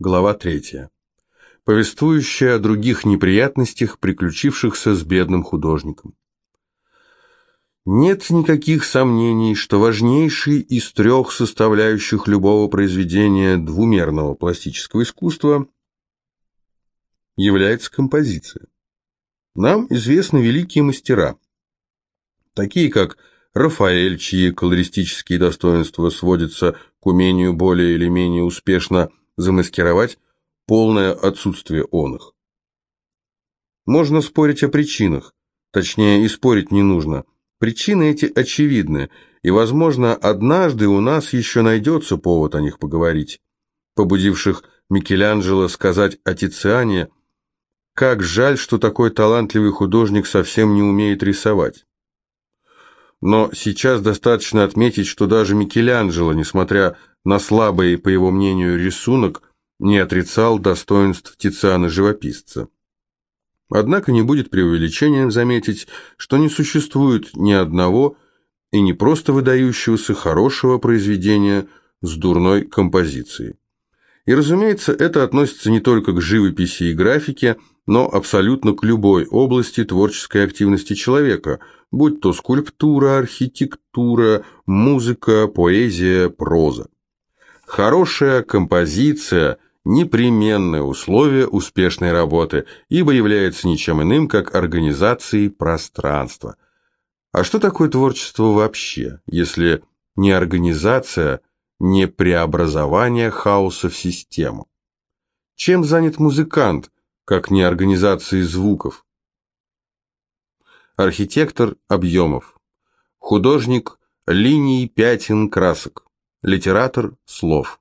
Глава 3. Повествующая о других неприятностях, приключившихся с бедным художником. Нет никаких сомнений, что важнейший из трех составляющих любого произведения двумерного пластического искусства является композиция. Нам известны великие мастера, такие как Рафаэль, чьи колористические достоинства сводятся к умению более или менее успешно замаскировать полное отсутствие он их. Можно спорить о причинах, точнее и спорить не нужно. Причины эти очевидны, и, возможно, однажды у нас еще найдется повод о них поговорить, побудивших Микеланджело сказать о Тициане «Как жаль, что такой талантливый художник совсем не умеет рисовать». Но сейчас достаточно отметить, что даже Микеланджело, несмотря на слабый, по его мнению, рисунок, не отрицал достоинств Тициана-живописца. Однако не будет преувеличением заметить, что не существует ни одного и не просто выдающегося хорошего произведения с дурной композицией. И, разумеется, это относится не только к живописи и графике, но абсолютно к любой области творческой активности человека, будь то скульптура, архитектура, музыка, поэзия, проза. Хорошая композиция – непременное условие успешной работы, ибо является ничем иным, как организацией пространства. А что такое творчество вообще, если не организация, не преобразование хаоса в систему? Чем занят музыкант – как не организации звуков. Архитектор объемов. Художник линий, пятен, красок. Литератор слов.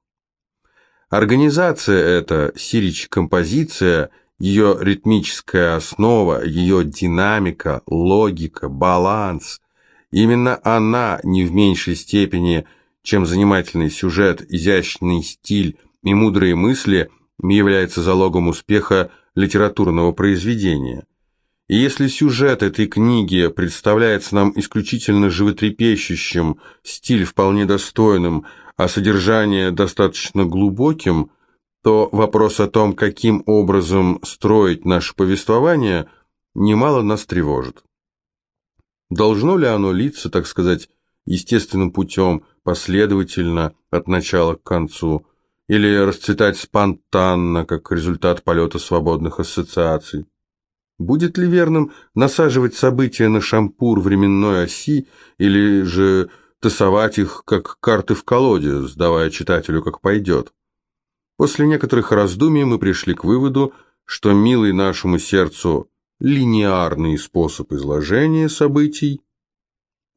Организация эта, сирич-композиция, ее ритмическая основа, ее динамика, логика, баланс. Именно она не в меньшей степени, чем занимательный сюжет, изящный стиль и мудрые мысли, является залогом успеха литературного произведения. И если сюжет этой книги представляется нам исключительно животрепещущим, стиль вполне достойным, а содержание достаточно глубоким, то вопрос о том, каким образом строить наше повествование, немало нас тревожит. Должно ли оно литься, так сказать, естественным путем, последовательно, от начала к концу – или расцветать спонтанно, как результат полета свободных ассоциаций? Будет ли верным насаживать события на шампур временной оси или же тасовать их, как карты в колоде, сдавая читателю, как пойдет? После некоторых раздумий мы пришли к выводу, что милый нашему сердцу линеарный способ изложения событий,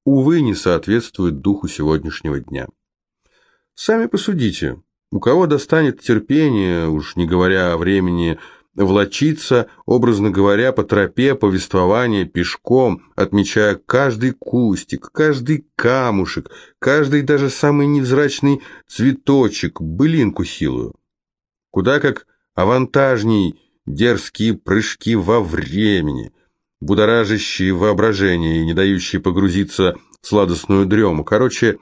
увы, не соответствует духу сегодняшнего дня. Сами посудите, у кого достанет терпение, уж не говоря о времени, влочиться, образно говоря, по тропе повествования пешком, отмечая каждый кустик, каждый камушек, каждый даже самый невзрачный цветочек, былинку силою. Куда как авантажней дерзкие прыжки во времени, будоражащие воображение и не дающие погрузиться в сладостную дрему. Короче,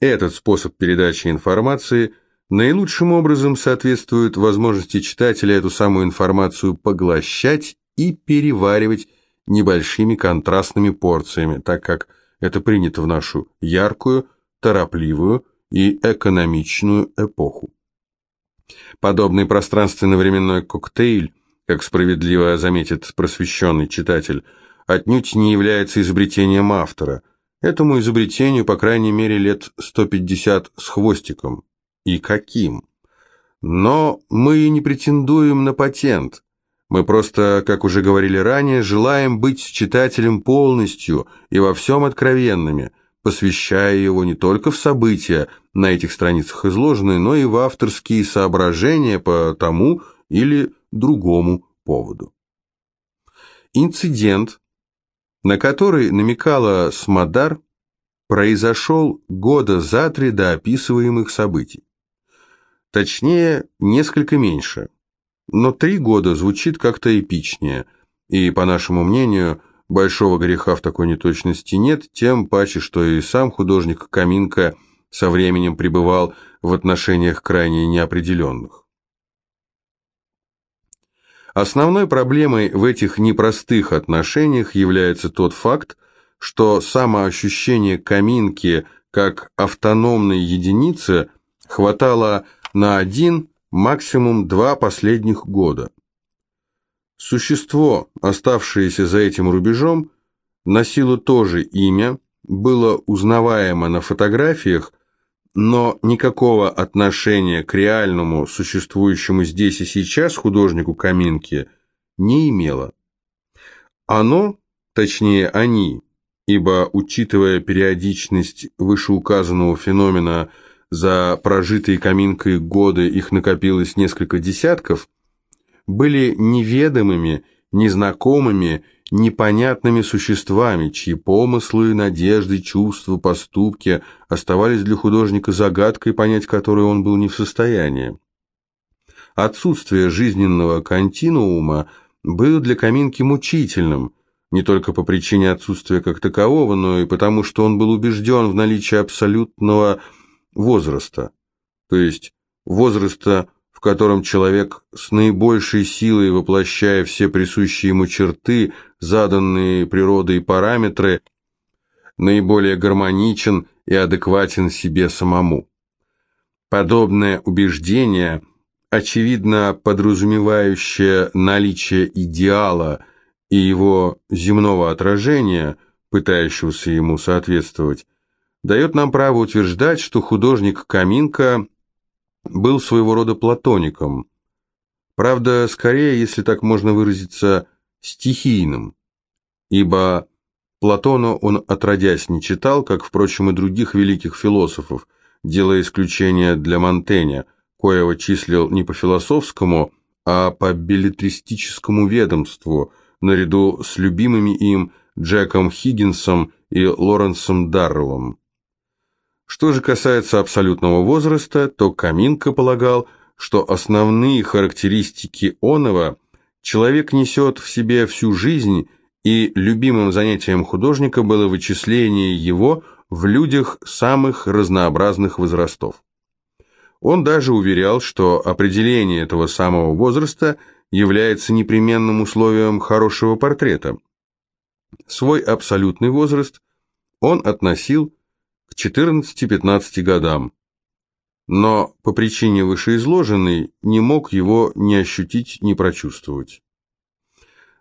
этот способ передачи информации – наилучшим образом соответствует возможности читателя эту самую информацию поглощать и переваривать небольшими контрастными порциями, так как это принято в нашу яркую, торопливую и экономичную эпоху. Подобный пространственно-временной коктейль, как справедливо заметит просвещенный читатель, отнюдь не является изобретением автора. Этому изобретению, по крайней мере, лет 150 с хвостиком, и каким. Но мы не претендуем на патент. Мы просто, как уже говорили ранее, желаем быть читателем полностью и во всем откровенными, посвящая его не только в события, на этих страницах изложенные, но и в авторские соображения по тому или другому поводу. Инцидент, на который намекала Смодар, произошел года за три до описываемых событий. Точнее, несколько меньше. Но три года звучит как-то эпичнее, и, по нашему мнению, большого греха в такой неточности нет, тем паче, что и сам художник Каминка со временем пребывал в отношениях крайне неопределенных. Основной проблемой в этих непростых отношениях является тот факт, что самоощущение Каминки как автономной единицы хватало на один, максимум два последних года. Существо, оставшееся за этим рубежом, носило тоже имя, было узнаваемо на фотографиях, но никакого отношения к реальному, существующему здесь и сейчас художнику Каминки не имело. Оно, точнее они, ибо, учитывая периодичность вышеуказанного феномена, за прожитые Каминкой годы их накопилось несколько десятков, были неведомыми, незнакомыми, непонятными существами, чьи помыслы, надежды, чувства, поступки оставались для художника загадкой, понять которую он был не в состоянии. Отсутствие жизненного континуума было для Каминки мучительным, не только по причине отсутствия как такового, но и потому, что он был убежден в наличии абсолютного возраста, то есть возраста в котором человек с наибольшей силой, воплощая все присущие ему черты, заданные природой параметры, наиболее гармоничен и адекватен себе самому. Подобное убеждение, очевидно подразумевающее наличие идеала и его земного отражения, пытающегося ему соответствовать, дает нам право утверждать, что художник Каминка был своего рода платоником. Правда, скорее, если так можно выразиться, стихийным, ибо Платона он отродясь не читал, как, впрочем, и других великих философов, делая исключение для Монтэня, коего числил не по философскому, а по билетристическому ведомству, наряду с любимыми им Джеком Хиггинсом и Лоренсом Дарреллом. Что же касается абсолютного возраста, то Каминко полагал, что основные характеристики оного человек несет в себе всю жизнь, и любимым занятием художника было вычисление его в людях самых разнообразных возрастов. Он даже уверял, что определение этого самого возраста является непременным условием хорошего портрета. Свой абсолютный возраст он относил к 14-15 годам, но по причине вышеизложенной не мог его ни ощутить, ни прочувствовать.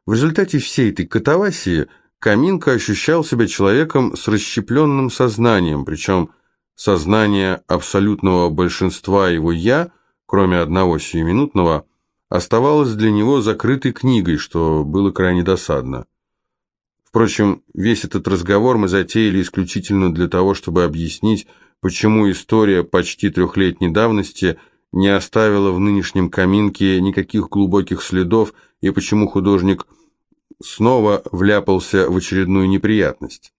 В результате всей этой катавасии Каминка ощущал себя человеком с расщепленным сознанием, причем сознание абсолютного большинства его «я», кроме одного сиюминутного, оставалось для него закрытой книгой, что было крайне досадно. Впрочем, весь этот разговор мы затеяли исключительно для того, чтобы объяснить, почему история почти трехлетней давности не оставила в нынешнем каминке никаких глубоких следов и почему художник снова вляпался в очередную неприятность.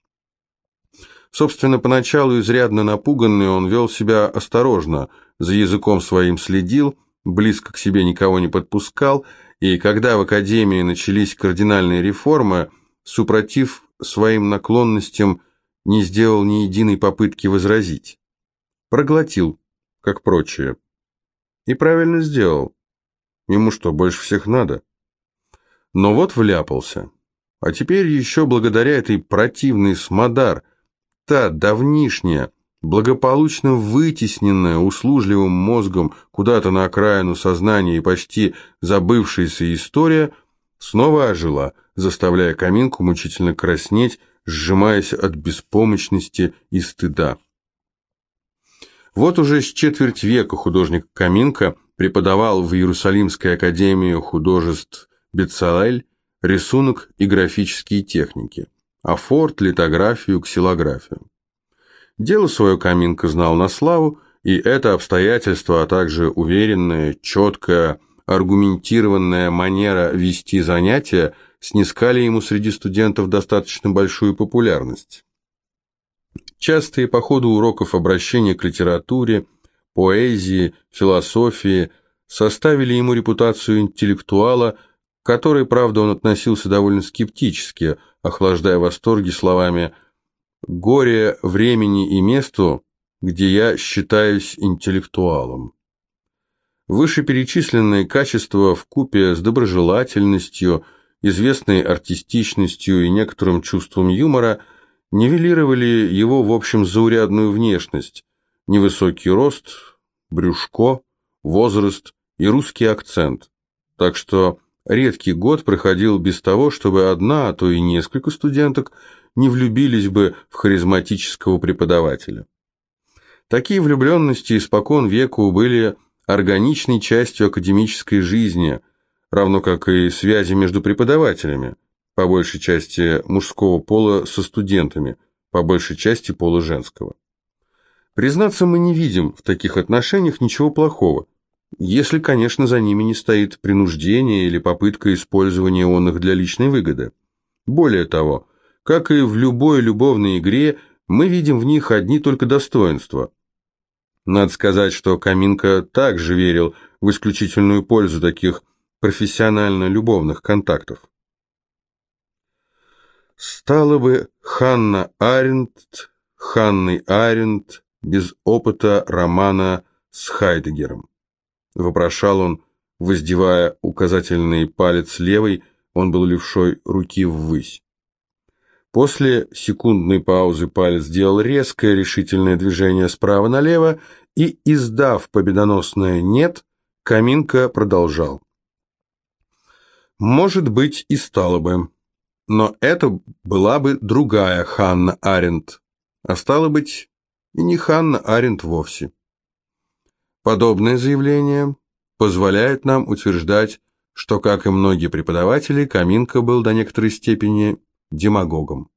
Собственно, поначалу изрядно напуганный он вел себя осторожно, за языком своим следил, близко к себе никого не подпускал, и когда в Академии начались кардинальные реформы – супротив своим наклонностям, не сделал ни единой попытки возразить. Проглотил, как прочие. И правильно сделал. Ему что, больше всех надо? Но вот вляпался. А теперь еще благодаря этой противной смодар, та давнишняя, благополучно вытесненная услужливым мозгом куда-то на окраину сознания и почти забывшаяся история, снова ожила – заставляя Каминку мучительно краснеть, сжимаясь от беспомощности и стыда. Вот уже с четверть века художник Каминка преподавал в Иерусалимской академии художеств Бецалель рисунок и графические техники, афорт, литографию, ксилографию. Дело свое Каминка знал на славу, и это обстоятельство, а также уверенная, четкая, аргументированная манера вести занятия – снискали ему среди студентов достаточно большую популярность. Частые по ходу уроков обращения к литературе, поэзии, философии составили ему репутацию интеллектуала, к которой, правда, он относился довольно скептически, охлаждая восторги словами «горе времени и месту, где я считаюсь интеллектуалом». Вышеперечисленные качества в купе с доброжелательностью, известной артистичностью и некоторым чувством юмора нивелировали его, в общем, заурядную внешность, невысокий рост, брюшко, возраст и русский акцент. Так что редкий год проходил без того, чтобы одна, а то и несколько студенток не влюбились бы в харизматического преподавателя. Такие влюбленности испокон веку были органичной частью академической жизни, равно как и связи между преподавателями, по большей части мужского пола со студентами, по большей части пола женского. Признаться, мы не видим в таких отношениях ничего плохого, если, конечно, за ними не стоит принуждение или попытка использования он их для личной выгоды. Более того, как и в любой любовной игре, мы видим в них одни только достоинства. Надо сказать, что Каминка также верил в исключительную пользу таких профессионально-любовных контактов. Стало бы Ханна Аренд, Ханной Аренд без опыта романа с Хайдегером. Вопрошал он, воздевая указательный палец левой, он был левшой руки ввысь. После секундной паузы палец сделал резкое решительное движение справа налево и, издав победоносное «нет», Каминка продолжал. «Может быть, и стало бы. Но это была бы другая Ханна Аренд, а стало быть, и не Ханна Аренд вовсе. Подобное заявление позволяет нам утверждать, что, как и многие преподаватели, Каминка был до некоторой степени демагогом.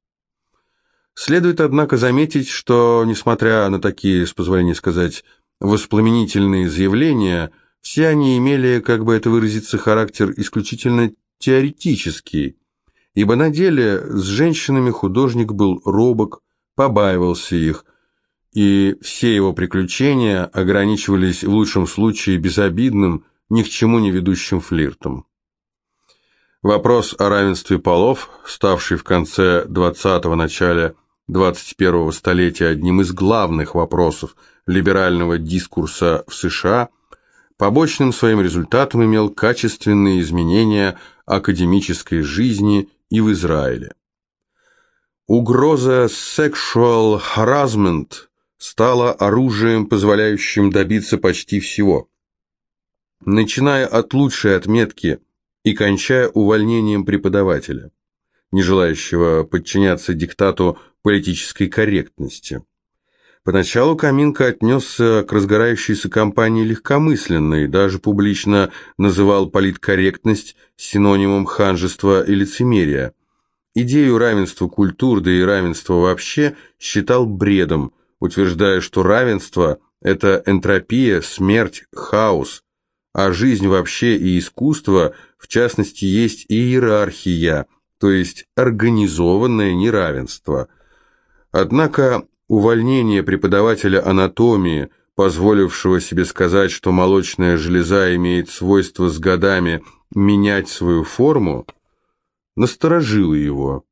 Следует, однако, заметить, что, несмотря на такие, с позволения сказать, воспламенительные заявления, все они имели, как бы это выразиться, характер исключительно теоретический, ибо на деле с женщинами художник был робок, побаивался их, и все его приключения ограничивались в лучшем случае безобидным, ни к чему не ведущим флиртом. Вопрос о равенстве полов, ставший в конце 20-го, начале 21-го столетия одним из главных вопросов либерального дискурса в США, побочным своим результатом имел качественные изменения академической жизни и в Израиле. Угроза sexual harassment стала оружием, позволяющим добиться почти всего. Начиная от лучшей отметки и кончая увольнением преподавателя, не желающего подчиняться диктату политической корректности. Поначалу Каминка отнесся к разгорающейся кампании легкомысленно и даже публично называл политкорректность синонимом ханжества и лицемерия. Идею равенства культур, да и равенства вообще, считал бредом, утверждая, что равенство – это энтропия, смерть, хаос, а жизнь вообще и искусство, в частности, есть иерархия, то есть организованное неравенство. Однако увольнение преподавателя анатомии, позволившего себе сказать, что молочная железа имеет свойство с годами менять свою форму, насторожило его.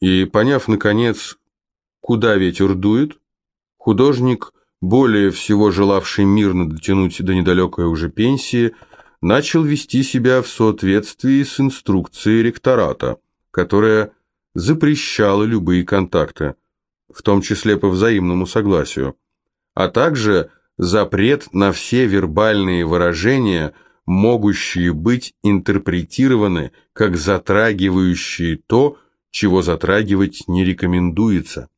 И, поняв, наконец, куда ветер дует, художник, более всего желавший мирно дотянуть до недалекой уже пенсии, начал вести себя в соответствии с инструкцией ректората, которая запрещала любые контакты – в том числе по взаимному согласию, а также запрет на все вербальные выражения, могущие быть интерпретированы как затрагивающие то, чего затрагивать не рекомендуется.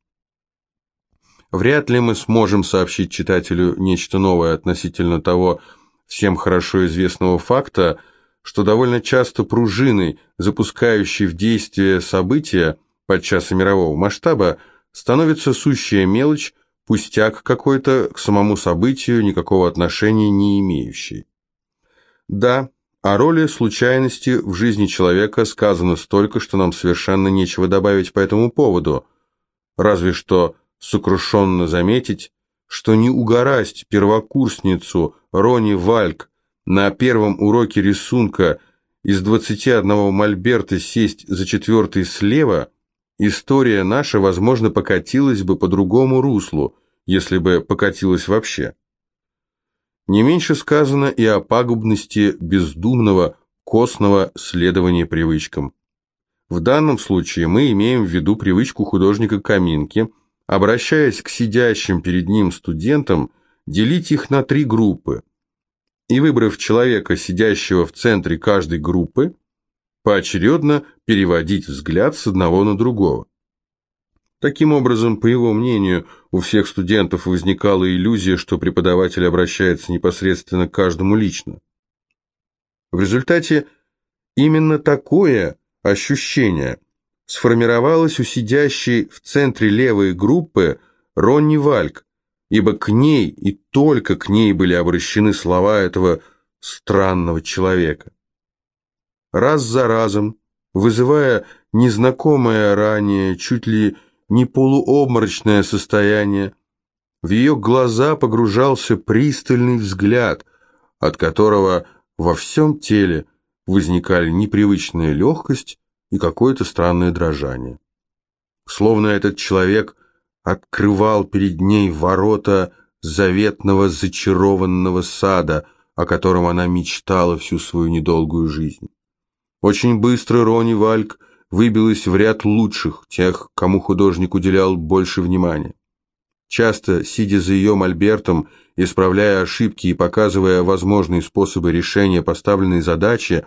Вряд ли мы сможем сообщить читателю нечто новое относительно того всем хорошо известного факта, что довольно часто пружиной, запускающей в действие события, подчас мирового масштаба, становится сущая мелочь, пустяк какой-то, к самому событию никакого отношения не имеющий. Да, о роли случайности в жизни человека сказано столько, что нам совершенно нечего добавить по этому поводу, разве что сокрушенно заметить, что не угорасть первокурсницу Рони Вальк на первом уроке рисунка из 21 мольберта сесть за четвертый слева – история наша, возможно, покатилась бы по другому руслу, если бы покатилась вообще. Не меньше сказано и о пагубности бездумного, костного следования привычкам. В данном случае мы имеем в виду привычку художника Каминки, обращаясь к сидящим перед ним студентам, делить их на три группы и, выбрав человека, сидящего в центре каждой группы, поочередно переводить взгляд с одного на другого. Таким образом, по его мнению, у всех студентов возникала иллюзия, что преподаватель обращается непосредственно к каждому лично. В результате именно такое ощущение сформировалось у сидящей в центре левой группы Ронни Вальк, ибо к ней и только к ней были обращены слова этого странного человека. Раз за разом, вызывая незнакомое ранее, чуть ли не полуобморочное состояние, в ее глаза погружался пристальный взгляд, от которого во всем теле возникали непривычная легкость и какое-то странное дрожание. Словно этот человек открывал перед ней ворота заветного зачарованного сада, о котором она мечтала всю свою недолгую жизнь. Очень быстро Рони Вальк выбилась в ряд лучших, тех, кому художник уделял больше внимания. Часто, сидя за ее мольбертом, исправляя ошибки и показывая возможные способы решения поставленной задачи,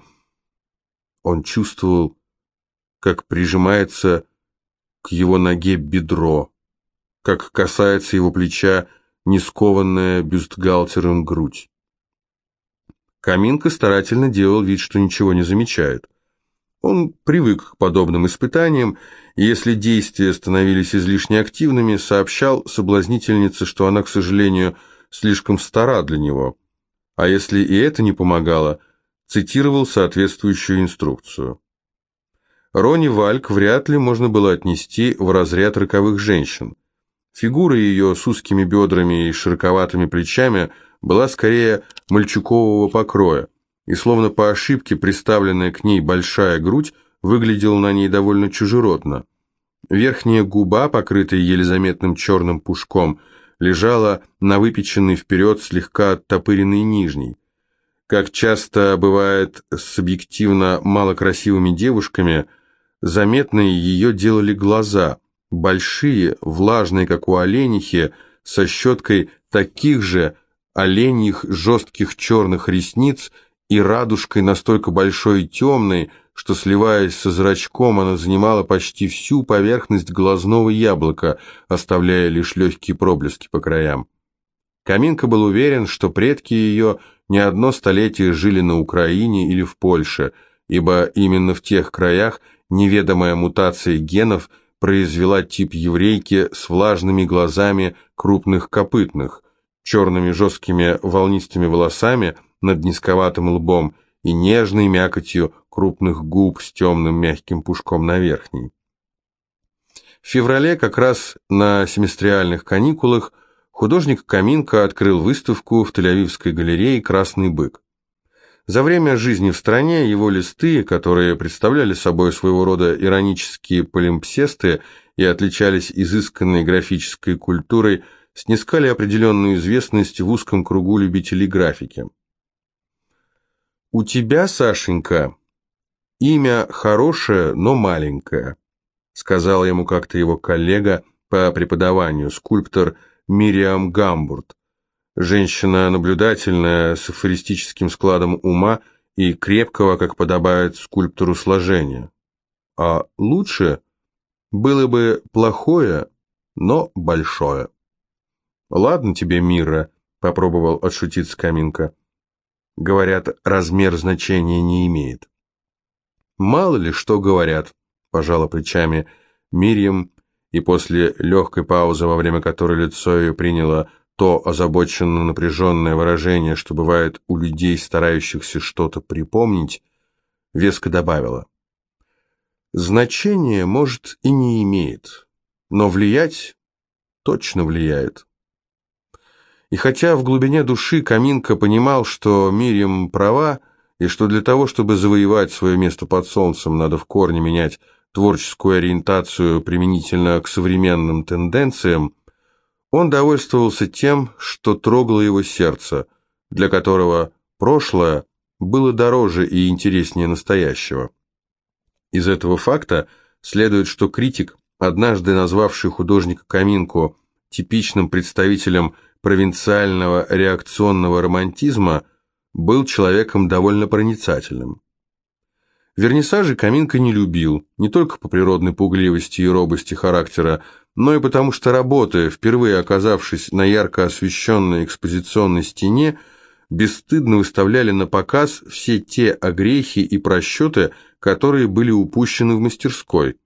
он чувствовал, как прижимается к его ноге бедро, как касается его плеча нескованная бюстгальтером грудь. Каминка старательно делал вид, что ничего не замечает. Он привык к подобным испытаниям, и если действия становились излишне активными, сообщал соблазнительнице, что она, к сожалению, слишком стара для него. А если и это не помогало, цитировал соответствующую инструкцию. Рони Вальк вряд ли можно было отнести в разряд роковых женщин. Фигура ее с узкими бедрами и широковатыми плечами была скорее мальчукового покроя, и словно по ошибке приставленная к ней большая грудь выглядела на ней довольно чужеродно. Верхняя губа, покрытая еле заметным черным пушком, лежала на выпеченной вперед слегка оттопыренной нижней. Как часто бывает с объективно малокрасивыми девушками, заметные ее делали глаза, большие, влажные, как у оленихи, со щеткой таких же оленьих жестких черных ресниц и радужкой настолько большой и темной, что, сливаясь со зрачком, она занимала почти всю поверхность глазного яблока, оставляя лишь легкие проблески по краям. Каминка был уверен, что предки ее не одно столетие жили на Украине или в Польше, ибо именно в тех краях неведомая мутация генов – произвела тип еврейки с влажными глазами крупных копытных, черными жесткими волнистыми волосами над низковатым лбом и нежной мякотью крупных губ с темным мягким пушком на верхней. В феврале, как раз на семестриальных каникулах, художник Каминко открыл выставку в Тель-Авивской галерее «Красный бык». За время жизни в стране его листы, которые представляли собой своего рода иронические полимпсесты и отличались изысканной графической культурой, снискали определенную известность в узком кругу любителей графики. «У тебя, Сашенька, имя хорошее, но маленькое», сказала ему как-то его коллега по преподаванию, скульптор Мириам Гамбурт, Женщина наблюдательная, с афористическим складом ума и крепкого, как подобает скульптору сложения. А лучше было бы плохое, но большое. «Ладно тебе, Мира», — попробовал отшутиться Каминка. Говорят, размер значения не имеет. «Мало ли что говорят», — пожала плечами Мирьям, и после легкой паузы, во время которой лицо ее приняло то озабоченно напряженное выражение, что бывает у людей, старающихся что-то припомнить, веско добавила. Значение, может, и не имеет, но влиять точно влияет. И хотя в глубине души Каминка понимал, что Мирим права, и что для того, чтобы завоевать свое место под солнцем, надо в корне менять творческую ориентацию применительно к современным тенденциям, он довольствовался тем, что трогало его сердце, для которого прошлое было дороже и интереснее настоящего. Из этого факта следует, что критик, однажды назвавший художника Каминку типичным представителем провинциального реакционного романтизма, был человеком довольно проницательным. Вернисажи Каминка не любил, не только по природной пугливости и робости характера, но и потому что, работая, впервые оказавшись на ярко освещенной экспозиционной стене, бесстыдно выставляли на показ все те огрехи и просчеты, которые были упущены в мастерской.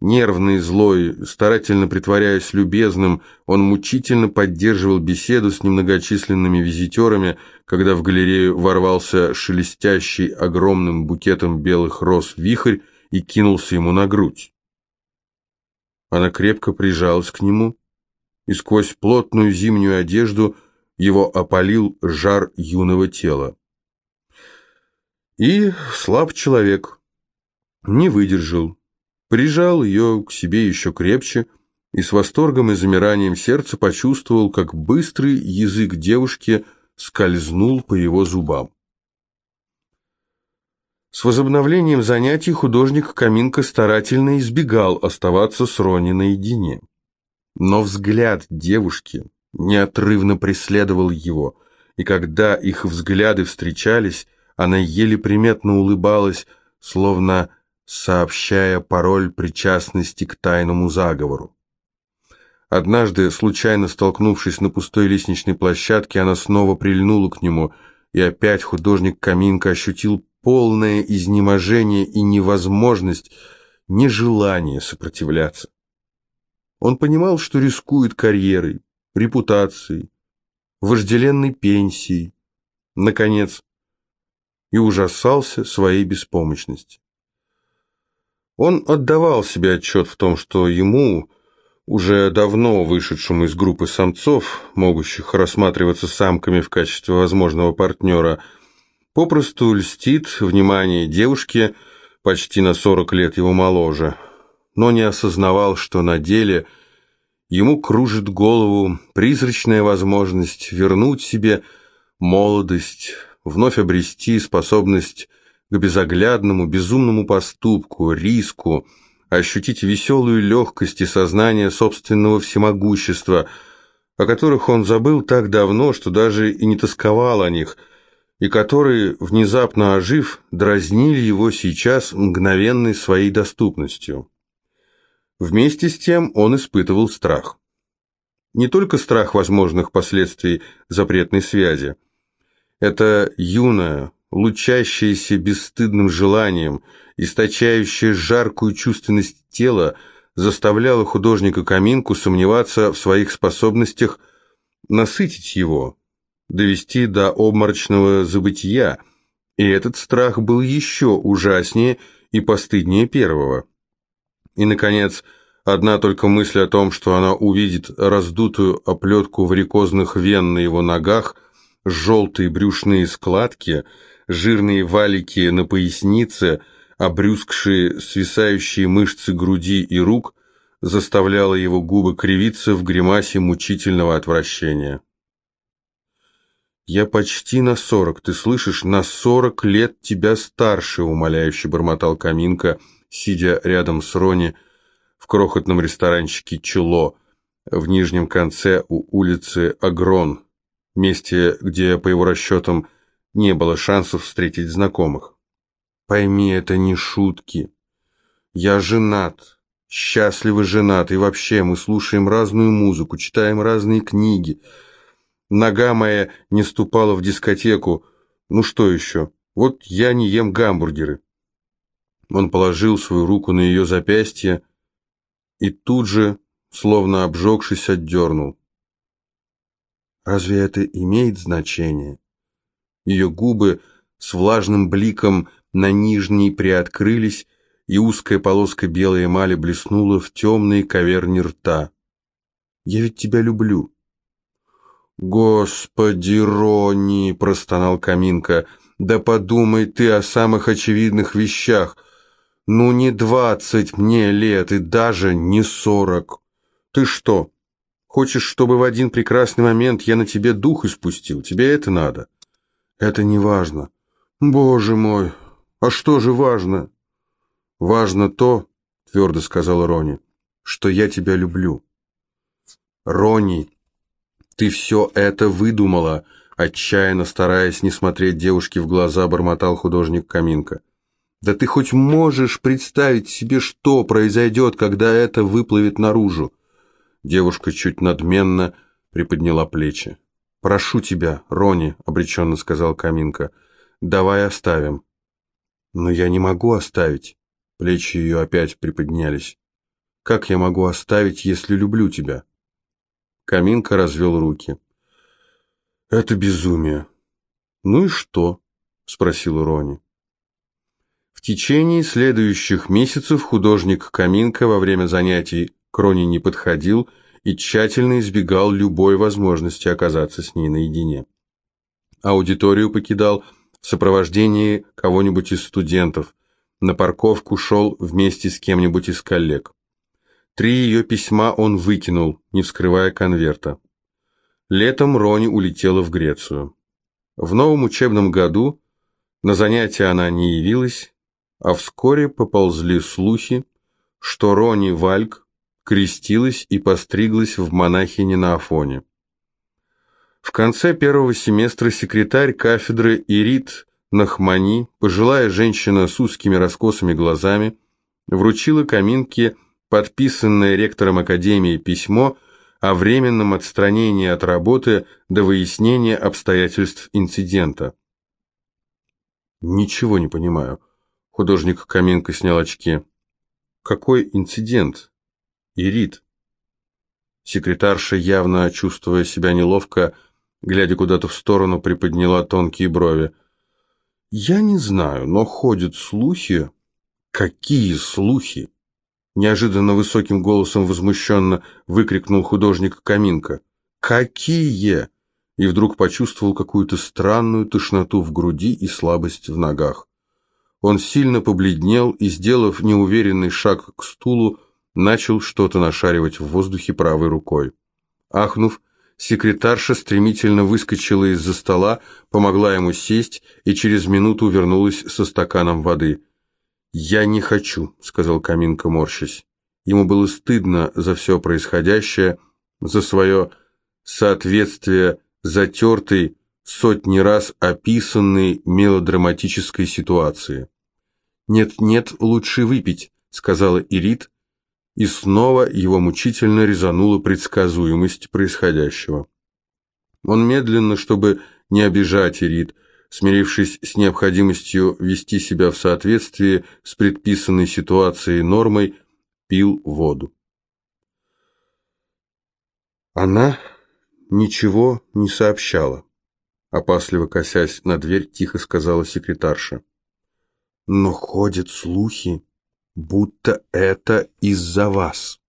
Нервный, злой, старательно притворяясь любезным, он мучительно поддерживал беседу с немногочисленными визитерами, когда в галерею ворвался шелестящий огромным букетом белых роз вихрь и кинулся ему на грудь. Она крепко прижалась к нему, и сквозь плотную зимнюю одежду его опалил жар юного тела. И слаб человек, не выдержал, прижал ее к себе еще крепче и с восторгом и замиранием сердца почувствовал, как быстрый язык девушки скользнул по его зубам. С возобновлением занятий художник Каминка старательно избегал оставаться с Рони наедине. Но взгляд девушки неотрывно преследовал его, и когда их взгляды встречались, она еле приметно улыбалась, словно сообщая пароль причастности к тайному заговору. Однажды, случайно столкнувшись на пустой лестничной площадке, она снова прильнула к нему, и опять художник Каминка ощутил полное изнеможение и невозможность, нежелание сопротивляться. Он понимал, что рискует карьерой, репутацией, вожделенной пенсией, наконец, и ужасался своей беспомощности. Он отдавал себе отчет в том, что ему, уже давно вышедшему из группы самцов, могущих рассматриваться самками в качестве возможного партнера, попросту льстит внимание девушки почти на 40 лет его моложе, но не осознавал, что на деле ему кружит голову призрачная возможность вернуть себе молодость, вновь обрести способность к безоглядному, безумному поступку, риску, ощутить веселую легкость и сознание собственного всемогущества, о которых он забыл так давно, что даже и не тосковал о них, и которые, внезапно ожив, дразнили его сейчас мгновенной своей доступностью. Вместе с тем он испытывал страх. Не только страх возможных последствий запретной связи. Это юная, лучащееся бесстыдным желанием, источающее жаркую чувственность тела, заставляло художника Каминку сомневаться в своих способностях насытить его, довести до обморочного забытия, и этот страх был еще ужаснее и постыднее первого. И, наконец, одна только мысль о том, что она увидит раздутую оплетку варикозных вен на его ногах, желтые брюшные складки – жирные валики на пояснице, обрюзгшие свисающие мышцы груди и рук, заставляло его губы кривиться в гримасе мучительного отвращения. «Я почти на сорок, ты слышишь, на сорок лет тебя старше», — умоляюще бормотал Каминка, сидя рядом с Рони в крохотном ресторанчике «Чело» в нижнем конце у улицы Агрон, месте, где, по его расчетам, не было шансов встретить знакомых. Пойми, это не шутки. Я женат, счастливо женат, и вообще мы слушаем разную музыку, читаем разные книги. Нога моя не ступала в дискотеку. Ну что еще? Вот я не ем гамбургеры. Он положил свою руку на ее запястье и тут же, словно обжегшись, отдернул. Разве это имеет значение? Ее губы с влажным бликом на нижней приоткрылись, и узкая полоска белой эмали блеснула в темной каверне рта. «Я ведь тебя люблю». «Господи, Ронни!» — простонал Каминка. «Да подумай ты о самых очевидных вещах. Ну, не двадцать мне лет и даже не сорок. Ты что, Хочешь, чтобы в один прекрасный момент я на тебе дух испустил? Тебе это надо?» «Это не важно». «Боже мой, а что же важно?» «Важно то, — твердо сказала Рони, — что я тебя люблю». «Рони, ты все это выдумала!» Отчаянно стараясь не смотреть девушке в глаза, бормотал художник Каминка. «Да ты хоть можешь представить себе, что произойдет, когда это выплывет наружу?» Девушка чуть надменно приподняла плечи. «Прошу тебя, Рони», — обреченно сказал Каминка, — «давай оставим». «Но я не могу оставить». Плечи ее опять приподнялись. «Как я могу оставить, если люблю тебя?» Каминка развел руки. «Это безумие». «Ну и что?» – спросил Рони. В течение следующих месяцев художник Каминка во время занятий к Рони не подходил и тщательно избегал любой возможности оказаться с ней наедине. Аудиторию покидал в сопровождении кого-нибудь из студентов, на парковку шел вместе с кем-нибудь из коллег. Три ее письма он выкинул, не вскрывая конверта. Летом Рони улетела в Грецию. В новом учебном году на занятия она не явилась, а вскоре поползли слухи, что Рони Вальк крестилась и постриглась в монахине на Афоне. В конце первого семестра секретарь кафедры Ирит Нахмани, пожилая женщина с узкими раскосыми глазами, вручила Каминке подписанное ректором Академии письмо о временном отстранении от работы до выяснения обстоятельств инцидента. «Ничего не понимаю». Художник Каменко снял очки. «Какой инцидент?» «Ирит». Секретарша, явно чувствуя себя неловко, глядя куда-то в сторону, приподняла тонкие брови. «Я не знаю, но ходят слухи...» «Какие слухи?» Неожиданно высоким голосом возмущенно выкрикнул художник Каминка. «Какие?» И вдруг почувствовал какую-то странную тошноту в груди и слабость в ногах. Он сильно побледнел и, сделав неуверенный шаг к стулу, начал что-то нашаривать в воздухе правой рукой. Ахнув, секретарша стремительно выскочила из-за стола, помогла ему сесть и через минуту вернулась со стаканом воды – «Я не хочу», — сказал Каминка, морщась. Ему было стыдно за все происходящее, за свое соответствие затертой, сотни раз описанной мелодраматической ситуации. «Нет-нет, лучше выпить», — сказала Ирит, и снова его мучительно резанула предсказуемость происходящего. Он медленно, чтобы не обижать Ирит, смирившись с необходимостью вести себя в соответствии с предписанной ситуацией нормой, пил воду. Она ничего не сообщала. Опасливо косясь на дверь, тихо сказала секретарша. Но ходят слухи, будто это из-за вас.